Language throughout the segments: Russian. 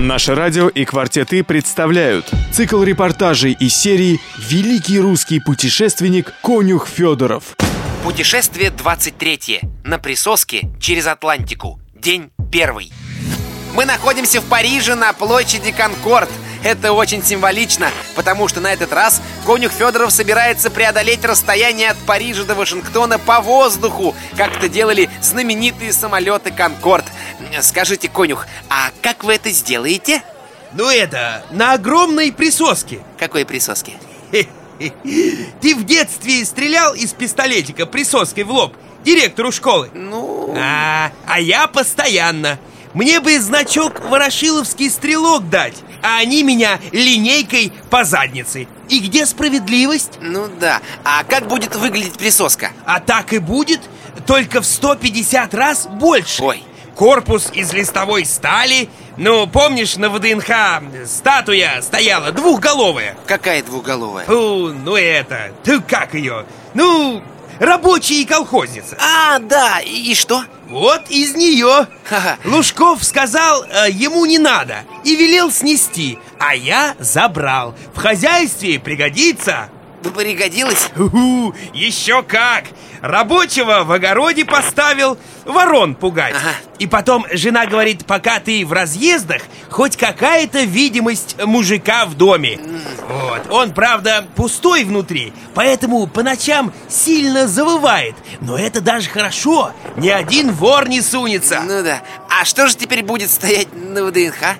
Наше радио и «Квартеты» представляют цикл репортажей из серии «Великий русский путешественник Конюх Федоров». Путешествие 23 на присоске через Атлантику. День первый. Мы находимся в Париже на площади Конкорд. Это очень символично, потому что на этот раз конюх Федоров собирается преодолеть расстояние от Парижа до Вашингтона по воздуху, как это делали знаменитые самолеты Конкорд. Скажите, конюх, а как вы это сделаете? Ну это, на огромной присоске Какой присоске? Ты в детстве стрелял из пистолетика присоской в лоб директору школы? Ну... А, а я постоянно Мне бы значок «Ворошиловский стрелок» дать А они меня линейкой по заднице И где справедливость? Ну да. А как будет выглядеть присоска? А так и будет, только в 150 раз больше Ой. Корпус из листовой стали Ну, помнишь, на ВДНХ статуя стояла двухголовая Какая двуголовая? Фу, ну это, ты как ее? Ну, рабочая и колхозница А, да, и, и что? Вот из нее Ха-ха. Лужков сказал, э, ему не надо И велел снести А я забрал В хозяйстве пригодится Пригодилось? Уху, еще как! Рабочего в огороде поставил ворон пугать Ага. И потом жена говорит, пока ты в разъездах Хоть какая-то видимость мужика в доме Вот, он, правда, пустой внутри Поэтому по ночам сильно завывает Но это даже хорошо Ни один вор не сунется Ну да. А что же теперь будет стоять на ВДНХ?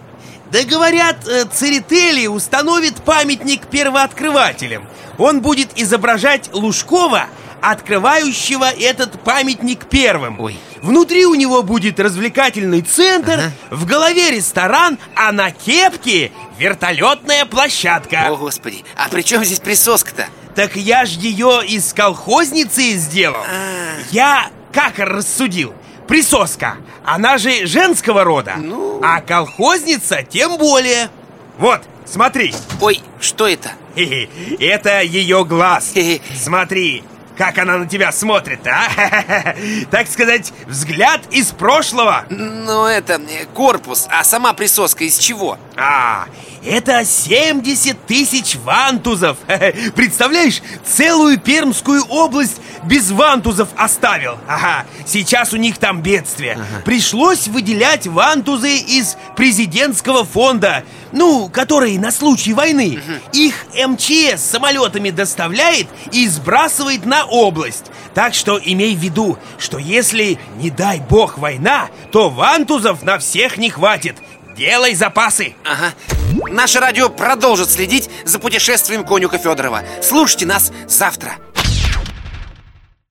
Да говорят, э, Церетели установит памятник первооткрывателям Он будет изображать Лужкова, открывающего этот памятник первым Ой. Внутри у него будет развлекательный центр, Ага. в голове ресторан, а на кепке вертолетная площадка О, господи. А при чем здесь присоска-то? Так я ж ее из колхозницы сделал А. Я как рассудил? Присоска, она же женского рода Ну. А колхозница тем более Вот, смотри Ой, что это? Это ее глаз. Смотри, как она на тебя смотрит, а? Так сказать, взгляд из прошлого. Ну, это корпус, а сама присоска из чего? А, это 70 тысяч вантузов. Представляешь, целую Пермскую область без вантузов оставил. Ага, сейчас у них там бедствие. Пришлось выделять вантузы из президентского фонда Ну, которые на случай войны Их МЧС самолетами доставляет и сбрасывает на область Так что имей в виду, что если, не дай бог, война То вантузов на всех не хватит Делай запасы Ага. Наше радио продолжит следить за путешествием конюха Федорова. Слушайте нас завтра.